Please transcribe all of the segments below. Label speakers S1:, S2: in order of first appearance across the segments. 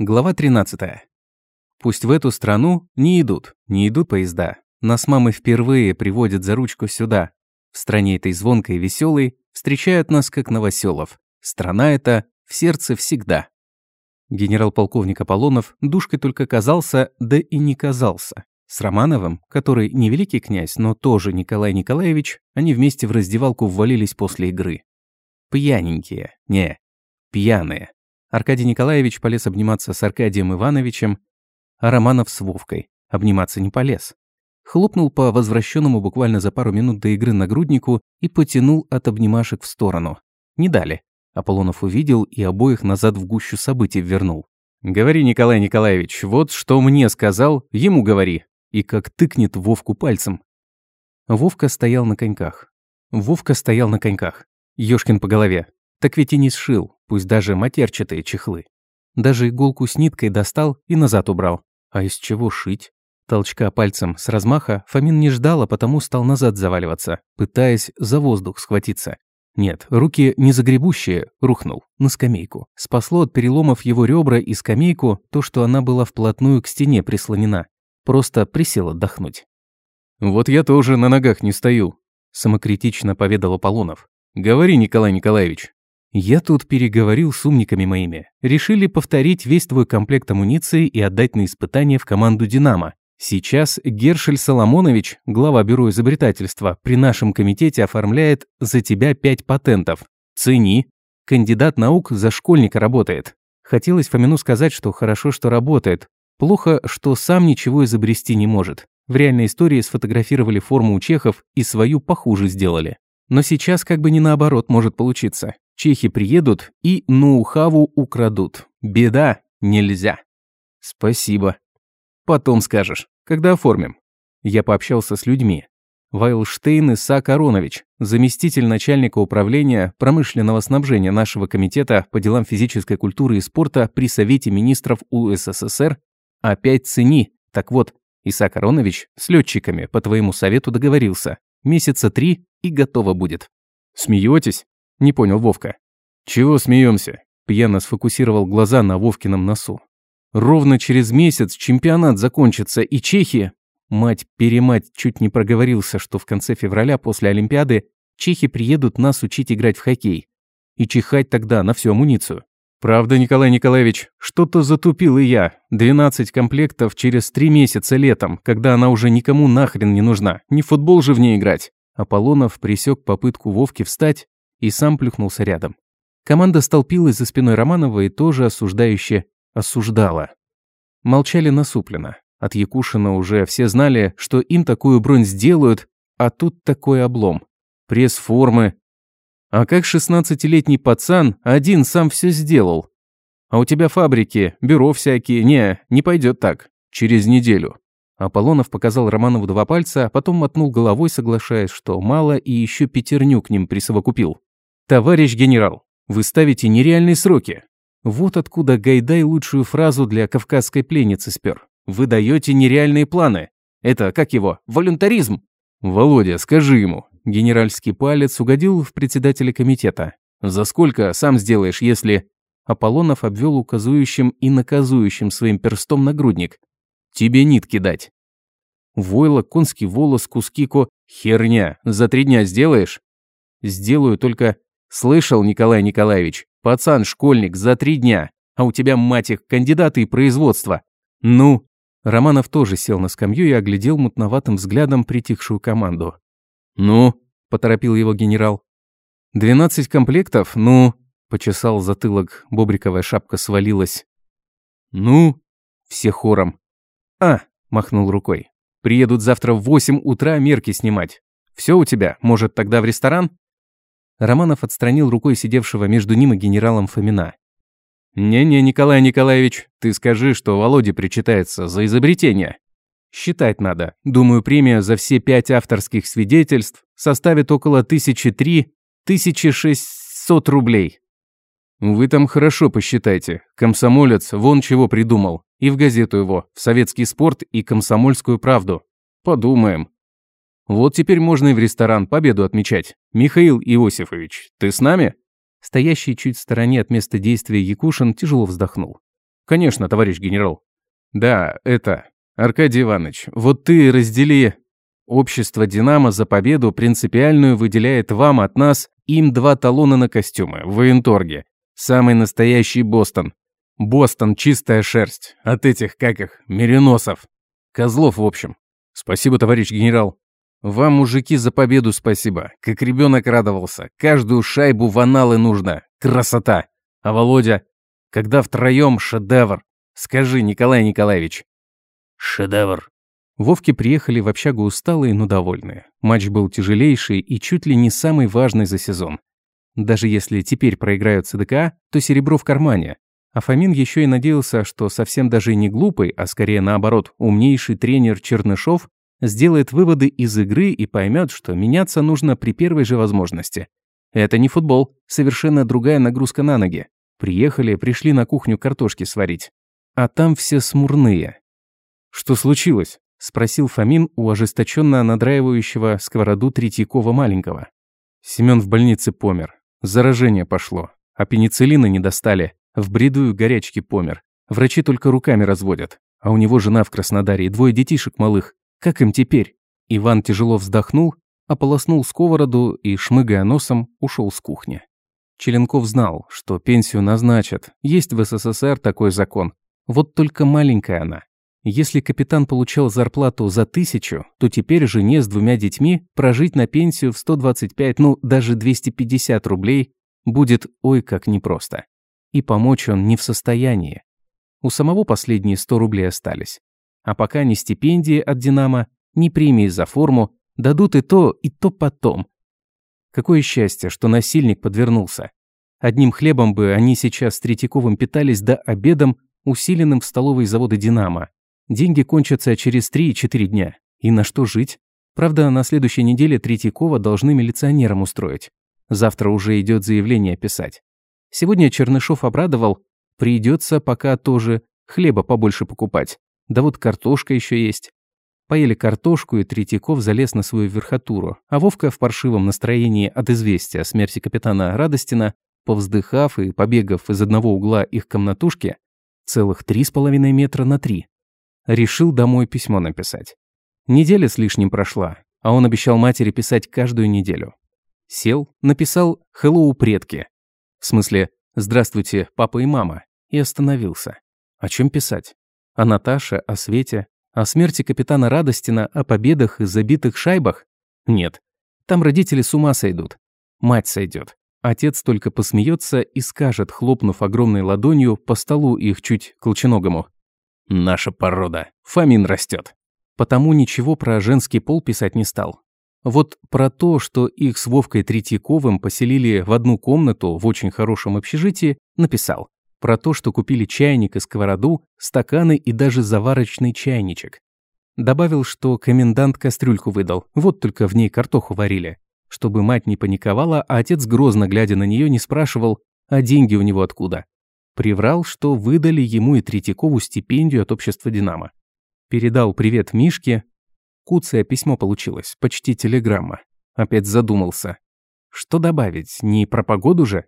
S1: Глава 13. Пусть в эту страну не идут, не идут поезда. Нас мамы впервые приводят за ручку сюда. В стране этой звонкой и веселой встречают нас как новоселов. Страна эта в сердце всегда. Генерал-полковник Аполлонов душкой только казался, да и не казался. С Романовым, который не великий князь, но тоже Николай Николаевич, они вместе в раздевалку ввалились после игры. Пьяненькие, не, пьяные. Аркадий Николаевич полез обниматься с Аркадием Ивановичем, а Романов с Вовкой. Обниматься не полез. Хлопнул по возвращенному буквально за пару минут до игры нагруднику и потянул от обнимашек в сторону. Не дали. Аполлонов увидел и обоих назад в гущу событий вернул. «Говори, Николай Николаевич, вот что мне сказал, ему говори». И как тыкнет Вовку пальцем. Вовка стоял на коньках. Вовка стоял на коньках. Ёшкин по голове. Так ведь и не сшил, пусть даже матерчатые чехлы. Даже иголку с ниткой достал и назад убрал. А из чего шить? Толчка пальцем с размаха Фомин не ждал, а потому стал назад заваливаться, пытаясь за воздух схватиться. Нет, руки не загребущие, рухнул, на скамейку. Спасло от переломов его ребра и скамейку то, что она была вплотную к стене прислонена. Просто присел отдохнуть. «Вот я тоже на ногах не стою», – самокритично поведал Аполлонов. «Говори, Николай Николаевич, я тут переговорил с умниками моими. Решили повторить весь твой комплект амуниции и отдать на испытание в команду «Динамо». Сейчас Гершель Соломонович, глава бюро изобретательства, при нашем комитете оформляет за тебя пять патентов. Цени. Кандидат наук за школьника работает. Хотелось Фомину сказать, что хорошо, что работает. Плохо, что сам ничего изобрести не может. В реальной истории сфотографировали форму у чехов и свою похуже сделали. Но сейчас как бы не наоборот может получиться. Чехи приедут и ноу-хаву украдут. Беда, нельзя. Спасибо. Потом скажешь, когда оформим. Я пообщался с людьми. Вайлштейн Исаак Аронович, заместитель начальника управления промышленного снабжения нашего комитета по делам физической культуры и спорта при Совете министров УССР, опять цени. Так вот, Исаак Аронович с летчиками по твоему совету договорился. Месяца три и готово будет. Смеетесь? Не понял Вовка. Чего смеемся? Пьяно сфокусировал глаза на Вовкином носу. Ровно через месяц чемпионат закончится, и чехи... Мать-перемать чуть не проговорился, что в конце февраля после Олимпиады чехи приедут нас учить играть в хоккей. И чихать тогда на всю амуницию. Правда, Николай Николаевич, что-то затупил и я. 12 комплектов через три месяца летом, когда она уже никому нахрен не нужна. Не футбол же в ней играть. Аполлонов присек попытку Вовки встать и сам плюхнулся рядом. Команда столпилась за спиной Романова и тоже осуждающе осуждала. Молчали насупленно. От Якушина уже все знали, что им такую бронь сделают, а тут такой облом. Пресс-формы. А как шестнадцатилетний пацан один сам все сделал? А у тебя фабрики, бюро всякие. Не, не пойдет так. Через неделю. Аполлонов показал Романову два пальца, а потом мотнул головой, соглашаясь, что мало и еще пятерню к ним присовокупил. «Товарищ генерал, вы ставите нереальные сроки». Вот откуда Гайдай лучшую фразу для кавказской пленницы спер. «Вы даете нереальные планы. Это, как его, волюнтаризм?» «Володя, скажи ему». Генеральский палец угодил в председателя комитета. «За сколько сам сделаешь, если...» Аполлонов обвел указующим и наказующим своим перстом нагрудник. «Тебе нитки дать». Войло, конский волос, куски ко... Херня. За три дня сделаешь? Сделаю, только «Слышал, Николай Николаевич, пацан, школьник, за три дня, а у тебя, мать их, кандидаты и производство. Ну?» Романов тоже сел на скамью и оглядел мутноватым взглядом притихшую команду. «Ну?» – поторопил его генерал. «Двенадцать комплектов? Ну?» – почесал затылок, бобриковая шапка свалилась. «Ну?» – все хором. «А!» – махнул рукой. «Приедут завтра в восемь утра мерки снимать. Все у тебя? Может, тогда в ресторан?» Романов отстранил рукой сидевшего между ним и генералом Фомина. «Не-не, Николай Николаевич, ты скажи, что Володе причитается за изобретение. Считать надо. Думаю, премия за все пять авторских свидетельств составит около тысячи три, тысячи шестьсот рублей. Вы там хорошо посчитайте. Комсомолец вон чего придумал. И в газету его, в советский спорт и комсомольскую правду. Подумаем. Вот теперь можно и в ресторан победу отмечать. Михаил Иосифович, ты с нами?» Стоящий чуть в стороне от места действия Якушин тяжело вздохнул. Конечно, товарищ генерал. Да, это... Аркадий Иванович, вот ты раздели... Общество «Динамо» за победу принципиальную выделяет вам от нас им два талона на костюмы в военторге. Самый настоящий Бостон. Бостон – чистая шерсть. От этих, как их, мериносов. Козлов, в общем. Спасибо, товарищ генерал. Вам, мужики, за победу спасибо. Как ребенок радовался. Каждую шайбу в аналы нужно. Красота. А Володя? Когда втроем шедевр. Скажи, Николай Николаевич.
S2: Шедевр.
S1: Вовки приехали в общагу усталые, но довольные. Матч был тяжелейший и чуть ли не самый важный за сезон. Даже если теперь проиграют ЦДК, то серебро в кармане. А Фомин еще и надеялся, что совсем даже не глупый, а скорее наоборот, умнейший тренер Чернышов сделает выводы из игры и поймет, что меняться нужно при первой же возможности. Это не футбол, совершенно другая нагрузка на ноги. Приехали, пришли на кухню картошки сварить. А там все смурные. Что случилось? – спросил Фомин у ожесточенно надраивающего сковороду Третьякова маленького. Семён в больнице помер. Заражение пошло. А пенициллина не достали. В бреду горячки помер. Врачи только руками разводят. А у него жена в Краснодаре и двое детишек малых. Как им теперь? Иван тяжело вздохнул, ополоснул сковороду и, шмыгая носом, ушел с кухни. Челенков знал, что пенсию назначат. Есть в СССР такой закон. Вот только маленькая она. Если капитан получал зарплату за тысячу, то теперь жене с двумя детьми прожить на пенсию в 125, ну даже 250 рублей будет ой как непросто. И помочь он не в состоянии. У самого последние 100 рублей остались. А пока ни стипендии от «Динамо», ни премии за форму, дадут и то, и то потом. Какое счастье, что насильник подвернулся. Одним хлебом бы они сейчас с Третьяковым питались до обедом, усиленным в столовой завода «Динамо». Деньги кончатся через 3-4 дня. И на что жить? Правда, на следующей неделе Третьякова должны милиционерам устроить. Завтра уже идет заявление писать. Сегодня Чернышов обрадовал, придется пока тоже хлеба побольше покупать. Да вот картошка еще есть. Поели картошку, и Третьяков залез на свою верхотуру, а Вовка в паршивом настроении от известия о смерти капитана Радостина, повздыхав и побегав из одного угла их комнатушки, целых три с половиной метра на три, решил домой письмо написать. Неделя с лишним прошла, а он обещал матери писать каждую неделю. Сел, написал «Хэллоу, предки». В смысле «Здравствуйте, папа и мама», и остановился. О чем писать? О Наташе, о Свете, о смерти капитана Радостина, о победах и забитых шайбах? Нет. Там родители с ума сойдут. Мать сойдет. Отец только посмеется и скажет, хлопнув огромной ладонью по столу их чуть колченогому. Наша порода. Фомин растет. Потому ничего про женский пол писать не стал. Вот про то, что их с Вовкой Третьяковым поселили в одну комнату в очень хорошем общежитии, написал. Про то, что купили чайник и сковороду, стаканы и даже заварочный чайничек. Добавил, что комендант кастрюльку выдал, вот только в ней картоху варили. Чтобы мать не паниковала, а отец, грозно глядя на нее, не спрашивал, а деньги у него откуда. Приврал, что выдали ему и Третьякову стипендию от общества «Динамо». Передал привет Мишке. Куцая письмо получилось, почти телеграмма. Опять задумался. Что добавить, не про погоду же?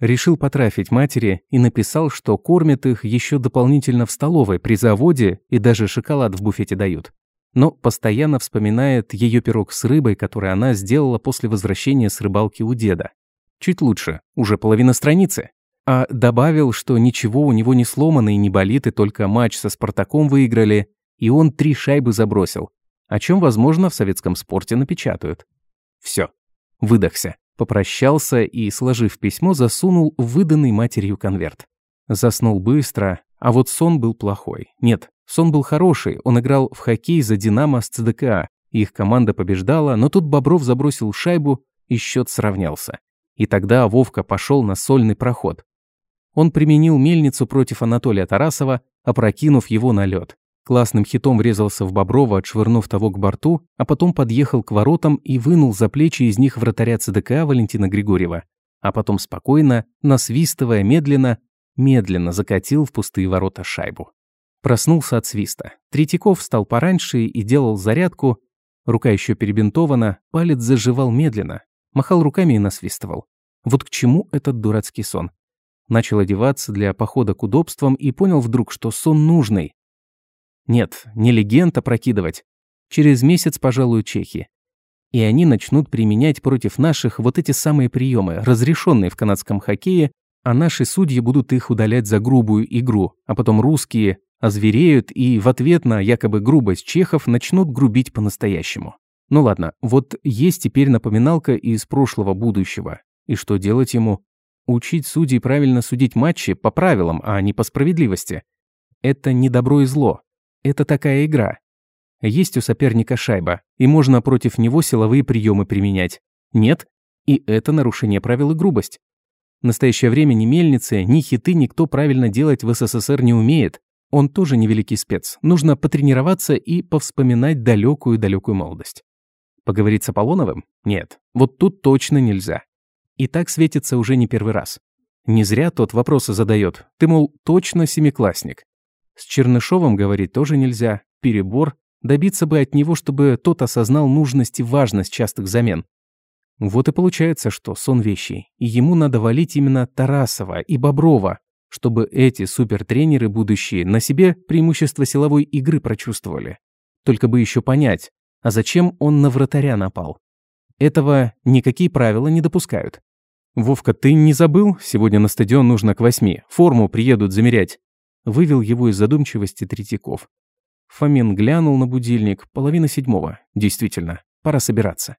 S1: Решил потрафить матери и написал, что кормят их еще дополнительно в столовой при заводе и даже шоколад в буфете дают. Но постоянно вспоминает ее пирог с рыбой, который она сделала после возвращения с рыбалки у деда. Чуть лучше, уже половина страницы. А добавил, что ничего у него не сломано и не болит, и только матч со «Спартаком» выиграли, и он три шайбы забросил, о чем, возможно, в советском спорте напечатают. Все, выдохся, попрощался и, сложив письмо, засунул выданный матерью конверт. Заснул быстро, а вот сон был плохой. Нет, сон был хороший, он играл в хоккей за «Динамо» с ЦДКА, их команда побеждала, но тут Бобров забросил шайбу, и счет сравнялся. И тогда Вовка пошел на сольный проход. Он применил мельницу против Анатолия Тарасова, опрокинув его на лед. Классным хитом врезался в Боброва, отшвырнув того к борту, а потом подъехал к воротам и вынул за плечи из них вратаря ЦДК Валентина Григорьева. А потом спокойно, насвистывая медленно, медленно закатил в пустые ворота шайбу. Проснулся от свиста. Третьяков встал пораньше и делал зарядку. Рука еще перебинтована, палец заживал медленно. Махал руками и насвистывал. Вот к чему этот дурацкий сон? Начал одеваться для похода к удобствам и понял вдруг, что сон нужный. Нет, не легенда прокидывать. Через месяц, пожалуй, чехи. И они начнут применять против наших вот эти самые приемы, разрешенные в канадском хоккее, а наши судьи будут их удалять за грубую игру, а потом русские озвереют и в ответ на якобы грубость чехов начнут грубить по-настоящему. Ну ладно, вот есть теперь напоминалка из прошлого будущего. И что делать ему? Учить судей правильно судить матчи по правилам, а не по справедливости. Это не добро и зло. Это такая игра. Есть у соперника шайба, и можно против него силовые приемы применять. Нет? И это нарушение правил и грубость. В настоящее время ни мельницы, ни хиты никто правильно делать в СССР не умеет. Он тоже невеликий спец. Нужно потренироваться и повспоминать далекую-далекую молодость. Поговорить с Аполлоновым? Нет. Вот тут точно нельзя. И так светится уже не первый раз. Не зря тот вопросы задает. Ты, мол, точно семиклассник. С Чернышовым говорить тоже нельзя. Перебор. Добиться бы от него, чтобы тот осознал нужность и важность частых замен. Вот и получается, что сон вещий. И ему надо валить именно Тарасова и Боброва, чтобы эти супертренеры будущие на себе преимущество силовой игры прочувствовали. Только бы еще понять, а зачем он на вратаря напал? Этого никакие правила не допускают. «Вовка, ты не забыл? Сегодня на стадион нужно к восьми. Форму приедут замерять». Вывел его из задумчивости Третьяков. Фомин глянул на будильник. Половина седьмого. Действительно, пора собираться.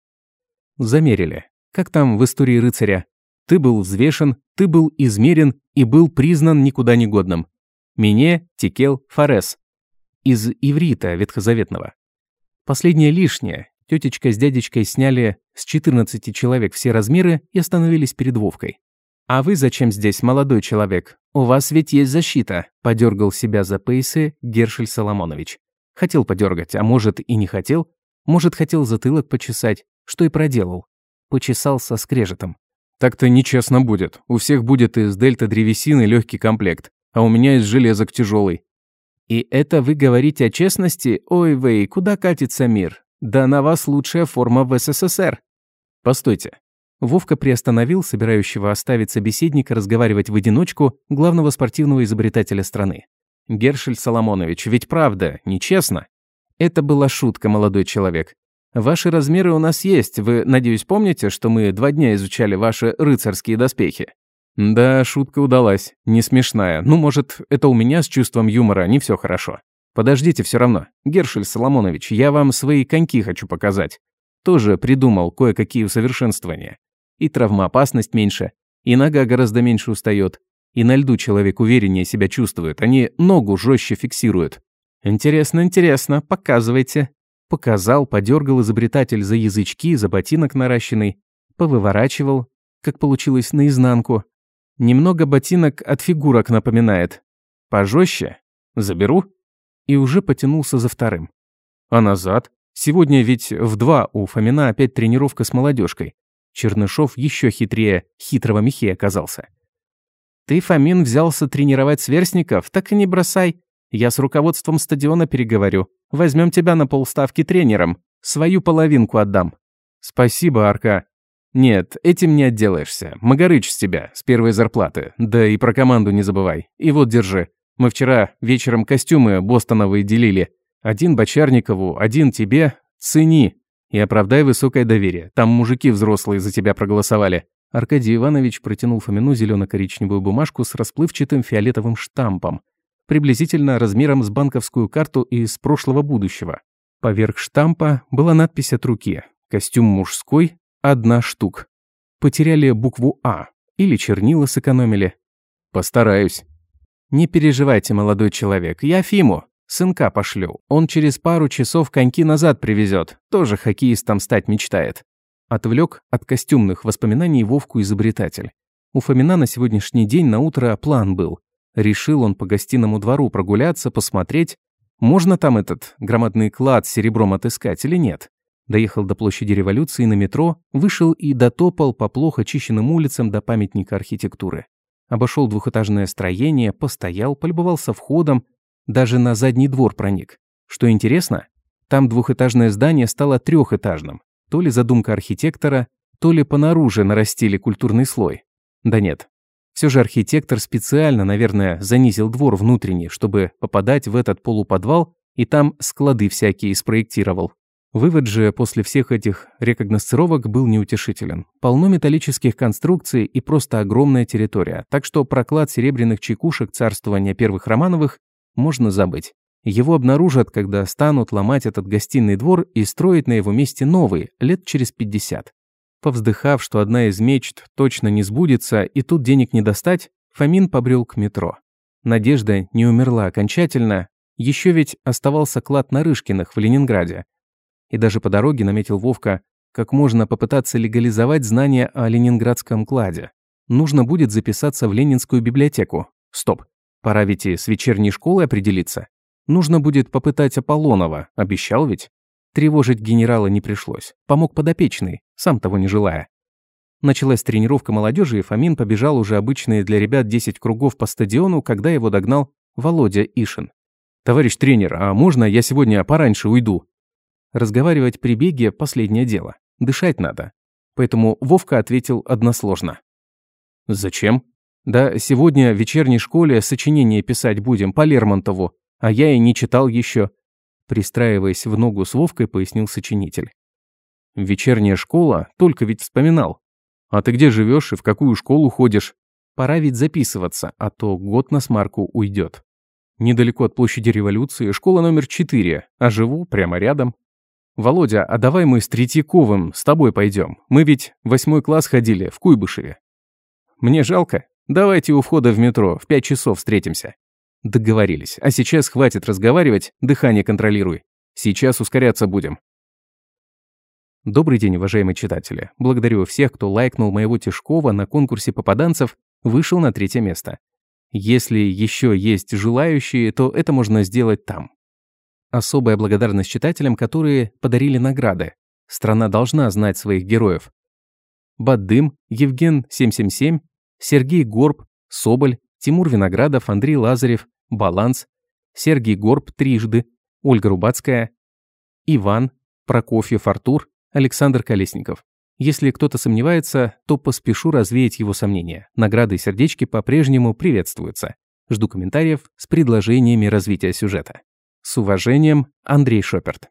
S1: Замерили. Как там в истории рыцаря? Ты был взвешен, ты был измерен и был признан никуда не годным. Мне Текел Фарес. Из иврита ветхозаветного. Последнее лишнее. Тетечка с дядечкой сняли с 14 человек все размеры и остановились перед Вовкой. «А вы зачем здесь, молодой человек? У вас ведь есть защита», – подергал себя за пейсы Гершель Соломонович. Хотел подергать, а может и не хотел. Может, хотел затылок почесать, что и проделал. Почесал со скрежетом. «Так-то нечестно будет. У всех будет из дельта древесины легкий комплект, а у меня из железок тяжелый. И это вы говорите о честности? Ой, вей, куда катится мир? Да на вас лучшая форма в СССР. Постойте. Вовка приостановил собирающего оставить собеседника разговаривать в одиночку главного спортивного изобретателя страны. Гершель Соломонович, ведь правда, нечестно. Это была шутка, молодой человек. Ваши размеры у нас есть. Вы, надеюсь, помните, что мы два дня изучали ваши рыцарские доспехи? Да, шутка удалась. Не смешная. Ну, может, это у меня с чувством юмора не все хорошо. Подождите все равно. Гершель Соломонович, я вам свои коньки хочу показать. Тоже придумал кое-какие усовершенствования. И травмоопасность меньше, и нога гораздо меньше устает, и на льду человек увереннее себя чувствует, они ногу жестче фиксируют. Интересно, интересно, показывайте. Показал, подергал изобретатель за язычки, за ботинок наращенный, повыворачивал, как получилось наизнанку, Немного ботинок от фигурок напоминает. Пожестче? Заберу? И уже потянулся за вторым. А назад? Сегодня ведь в два у Фомина опять тренировка с молодежкой. Чернышов еще хитрее хитрого Михея оказался. Ты, Фомин, взялся тренировать сверстников? Так и не бросай. Я с руководством стадиона переговорю. Возьмем тебя на полставки тренером. Свою половинку отдам. Спасибо, Арка. «Нет, этим не отделаешься. Магарыч с тебя, с первой зарплаты. Да и про команду не забывай. И вот держи. Мы вчера вечером костюмы бостоновые делили. Один Бочарникову, один тебе. Цени. И оправдай высокое доверие. Там мужики взрослые за тебя проголосовали». Аркадий Иванович протянул Фомину зелено-коричневую бумажку с расплывчатым фиолетовым штампом, приблизительно размером с банковскую карту из прошлого будущего. Поверх штампа была надпись от руки «Костюм мужской, Одна штук. Потеряли букву «А» или чернила сэкономили. Постараюсь. Не переживайте, молодой человек, я Фиму. Сынка пошлю. Он через пару часов коньки назад привезет. Тоже хоккеистом стать мечтает. Отвлек от костюмных воспоминаний Вовку изобретатель. У Фомина на сегодняшний день на утро план был. Решил он по гостиному двору прогуляться, посмотреть, можно там этот громадный клад с серебром отыскать или нет. Доехал до площади революции на метро, вышел и дотопал по плохо чищенным улицам до памятника архитектуры. Обошел двухэтажное строение, постоял, полюбовался входом, даже на задний двор проник. Что интересно, там двухэтажное здание стало трехэтажным. То ли задумка архитектора, то ли понаружи нарастили культурный слой. Да нет, Все же архитектор специально, наверное, занизил двор внутренний, чтобы попадать в этот полуподвал и там склады всякие спроектировал. Вывод же после всех этих рекогносцировок был неутешителен. Полно металлических конструкций и просто огромная территория, так что проклад серебряных чекушек царствования первых Романовых можно забыть. Его обнаружат, когда станут ломать этот гостиный двор и строить на его месте новый, лет через 50. Повздыхав, что одна из мечт точно не сбудется и тут денег не достать, Фомин побрел к метро. Надежда не умерла окончательно, еще ведь оставался клад Нарышкиных в Ленинграде. И даже по дороге наметил Вовка, как можно попытаться легализовать знания о ленинградском кладе. Нужно будет записаться в Ленинскую библиотеку. Стоп, пора ведь и с вечерней школы определиться. Нужно будет попытать Аполлонова, обещал ведь? Тревожить генерала не пришлось. Помог подопечный, сам того не желая. Началась тренировка молодежи, и Фомин побежал уже обычные для ребят 10 кругов по стадиону, когда его догнал Володя Ишин. «Товарищ тренер, а можно я сегодня пораньше уйду?» Разговаривать при беге – последнее дело. Дышать надо. Поэтому Вовка ответил односложно. «Зачем?» «Да сегодня в вечерней школе сочинение писать будем по Лермонтову, а я и не читал еще. Пристраиваясь в ногу с Вовкой, пояснил сочинитель. «Вечерняя школа? Только ведь вспоминал. А ты где живешь и в какую школу ходишь? Пора ведь записываться, а то год на смарку уйдет. Недалеко от площади революции, школа номер 4, а живу прямо рядом. Володя, а давай мы с Третьяковым с тобой пойдем. Мы ведь восьмой класс ходили в Куйбышеве. Мне жалко. Давайте у входа в метро в пять часов встретимся. Договорились. А сейчас хватит разговаривать, дыхание контролируй. Сейчас ускоряться будем. Добрый день, уважаемые читатели. Благодарю всех, кто лайкнул моего Тишкова на конкурсе попаданцев, вышел на третье место. Если еще есть желающие, то это можно сделать там. Особая благодарность читателям, которые подарили награды. Страна должна знать своих героев. Баддым, Евген 777, Сергей Горб, Соболь, Тимур Виноградов, Андрей Лазарев, Баланс, Сергей Горб трижды, Ольга Рубацкая, Иван, Прокофьев Артур, Александр Колесников. Если кто-то сомневается, то поспешу развеять его сомнения. Награды и сердечки по-прежнему приветствуются. Жду комментариев с предложениями развития сюжета. С уважением, Андрей Шоперт.